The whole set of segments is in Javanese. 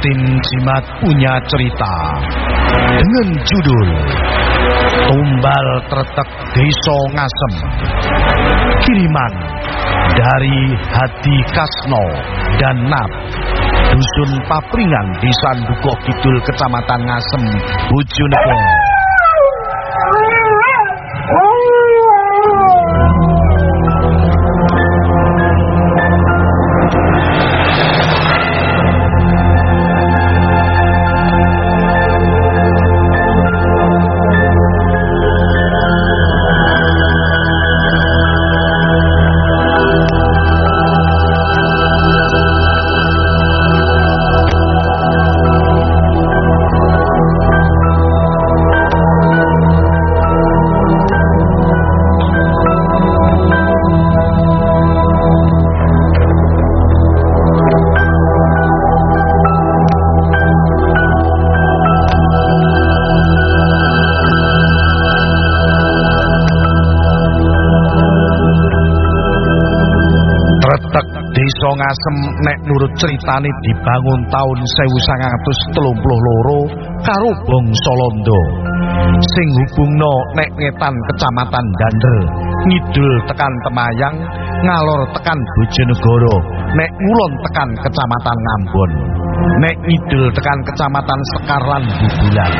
Titin Jimat punya cerita dengan judul Tumbal Tretek Deso Ngasem. Kiriman dari Hadi Kasno dan Nat Dusun Papringan di Sanduko Kidul Kecamatan Ngasem, Bojonegoro. Desa Ngasem nek nurut ceritane dibangun taun 1932 karo bangsa Londo. Sing hubungno nek ngetan Kecamatan Dander, ngidul tekan Temayang, ngalor tekan Bojonegoro, nek ngulon tekan Kecamatan Ngambon. Nek ngidul tekan Kecamatan Sekar lan Bubulan.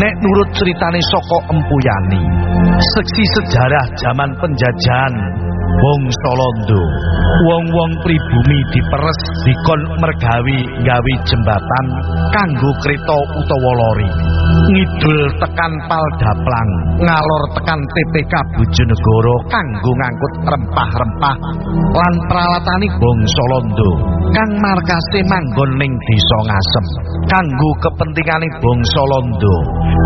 Nek nurut ceritane saka Empuyani, seksi sejarah zaman penjajahan Bangsa Londo. Wong-wong pribumi diperes dikon mergawi gawi jembatan kanggo kreta utawa lori. Ngidul tekan Paldaplang, ngalor tekan TPK Bojonegoro kanggo ngangkut rempah-rempah lan pralatani bangsa Londo. Kang markase manggon ning Desa Ngasem kanggo kepentingane bangsa Londo.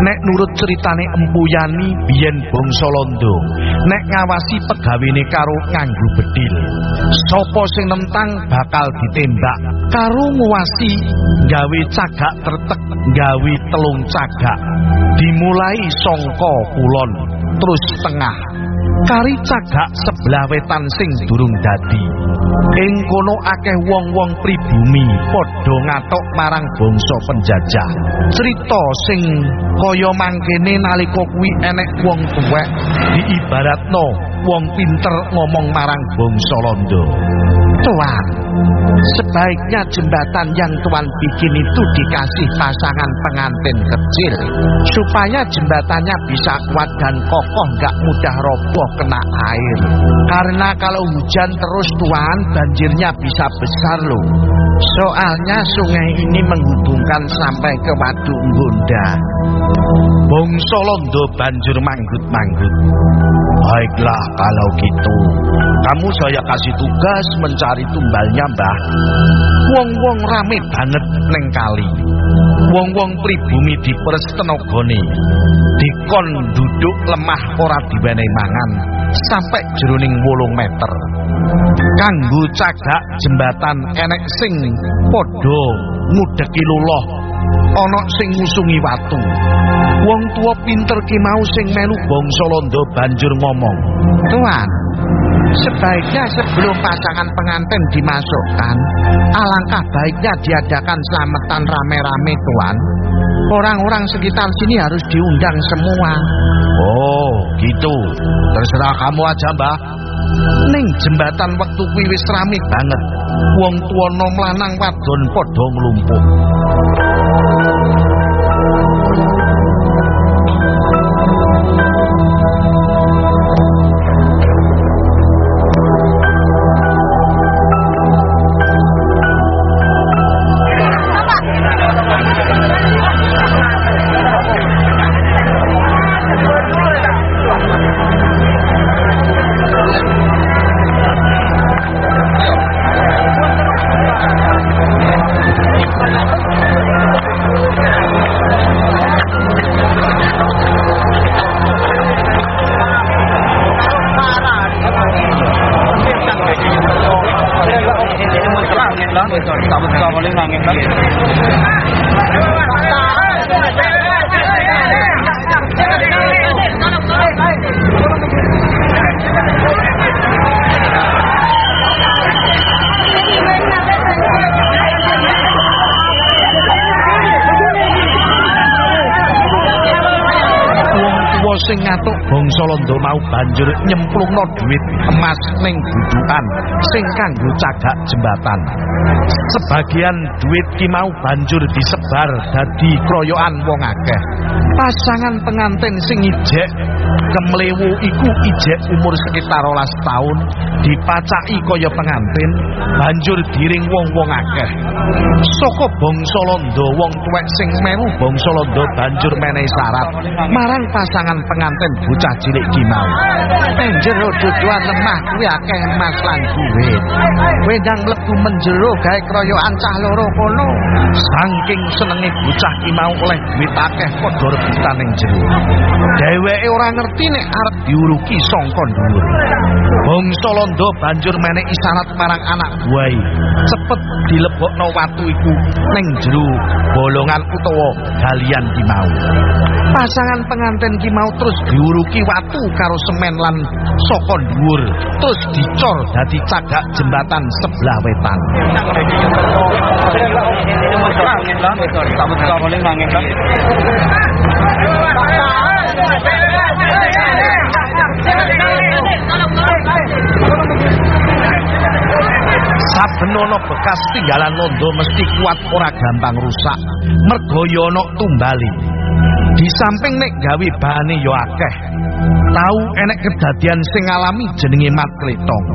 Nek nurut ceritane Empuyani biyen bangsa Londo, nek ngawasi pegawene karo nganggo bedil. Sopo sing nentang bakal ditembak karo nguwasi gawe cagak tertek gawe telung cagak dimulai songko kulon terus tengah. Kari cagak sebelah wetan sing durung dadi. Ing kono akeh wong-wong pribumi padha ngatok marang bangsa penjajah. Cerita sing kaya mangkene nalika kuwi enek wong tuwek diibaratno wong pinter ngomong marang bangsa Londo Tuan, sebaiknya jembatan yang Tuan bikin itu dikasih pasangan pengantin kecil supaya jembatannya bisa kuat dan kokoh nggak mudah roboh kena air. Karena kalau hujan terus Tuan, banjirnya bisa besar loh. Soalnya sungai ini menghubungkan sampai ke Waduk Gonda. Bongso Londo banjur manggut-manggut. Baiklah kalau gitu. Kamu saya kasih tugas mencari tumbalnya, Mbah. Wong-wong rame banget neng kali. Wong-wong pribumi diperes tenagane. Dikon duduk lemah ora diwenehi mangan sampai jroning 8 meter. Kanggo cagak jembatan enek sing padha ngudeki luloh ana sing ngusungi watu. Wong tua pinter ki mau sing melu bangsa Londo banjur ngomong, "Tuan, sebaiknya sebelum pasangan pengantin dimasukkan, alangkah baiknya diadakan selamatan rame-rame, Tuan. Orang-orang sekitar sini harus diundang semua." Oh, gitu. Terserah kamu aja, Mbah. Ning jembatan wektu kuwi wis rame banget. Wong tuwa nom lanang wadon padha nglumpuk. Sing ngatuk bangsa Londo mau banjur nyemplungno dhuwit emas ning gudukan sing kanggo cagak jembatan. Sebagian dhuwit ki mau banjur disebar dadi kroyokan wong akeh. Pasangan pengantin sing ijek kemlewu iku ijek umur sekitar 12 tahun dipacaki kaya pengantin banjur diring wong-wong akeh. Saka bangsa Londo wong tuwek sing melu bangsa Londo banjur menehi syarat marang pasangan pengantin bocah cilik ki mau. Penjero duduan lemah kuwi akeh emas lan duit. Kowe ndang mlebu menjero gawe kroyokan cah loro kono. Saking senenge bocah ki mau oleh duit akeh padha rebutan ning jero. Dheweke ora ngerti nek arep diuruki sangka dhuwur. Bangsa Londo banjur menehi syarat marang anak buai. Cepet dilebokno watu iku ning jero bolongan utawa galian ki mau. Pasangan pengantin ki mau diuruki watu karo semen lan saka dhuwur, terus dicor dadi cagak jembatan sebelah wetan. Saben ana bekas tinggalan londo mesti kuat ora gampang rusak. Mergo ya tumbali. Di samping nek gawe bahane ya akeh. Tahu enek kedadian sing ngalami jenenge Mat Kletong.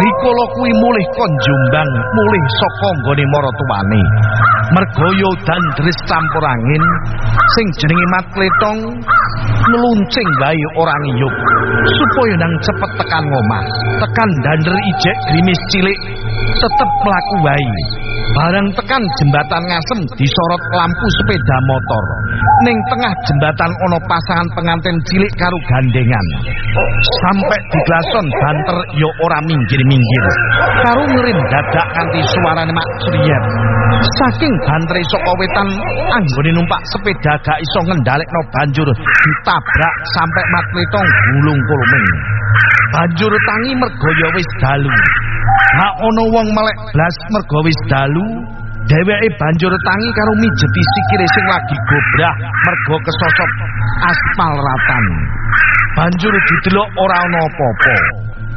Rikala kuwi mulih kon Jombang, mulih saka nggone maratuwane. Merga ya dandres campur angin sing jenenge Mat Kletong ngeluncing wae ora ngiyup supaya nang cepet tekan ngomah. Tekan dander ijek grimis cilik tetep mlaku wae. Barang tekan jembatan ngasem disorot lampu sepeda motor. Ning tengah jembatan ana pasangan pengantin cilik karo gandengan. Sampai di glason banter ya ora minggir-minggir. Karo ngerim dadak kanthi suarane mak Sriyet. Saking bantere saka wetan anggone numpak sepeda gak iso ngendhalekno banjur ditabrak sampai Matlitong gulung kuluming. Banjur tangi mergo ya wis dalu. Hak ana wong melek blas mergo wis dalu, dheweke banjur tangi karo mijeti sikire sing lagi gobrah mergo kesosot aspal ratan. Banjur didelok ora ana apa-apa.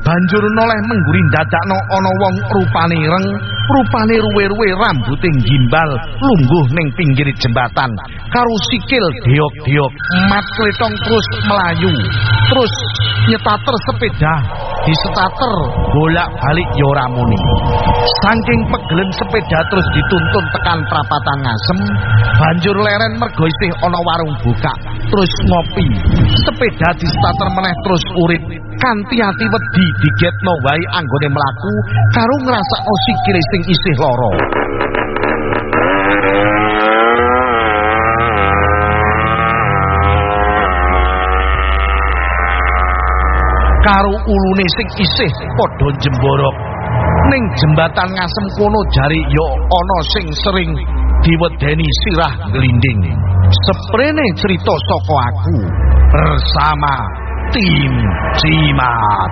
Banjur noleh mengguri dadakno ana wong rupane ireng, rupane ruwe-ruwe rambuté gimbal lungguh ning pinggir jembatan karo sikil deok-deok. Mat kletong terus melayu, terus nyetater sepeda disetater bolak-balik ya ora muni. Saking pegelen sepeda terus dituntun tekan prapatan ngasem, banjur leren mergo isih ana warung buka, terus ngopi. Sepeda disetater meneh terus urip kanthi ati wedi digetno wae anggone mlaku karo ngrasakno sikile sing isih lara. Karo ulune sing isih padha jemborok ning jembatan ngasem kono jari ya ana sing sering diwedeni sirah glinding seprene cerita saka aku bersama tim Cimat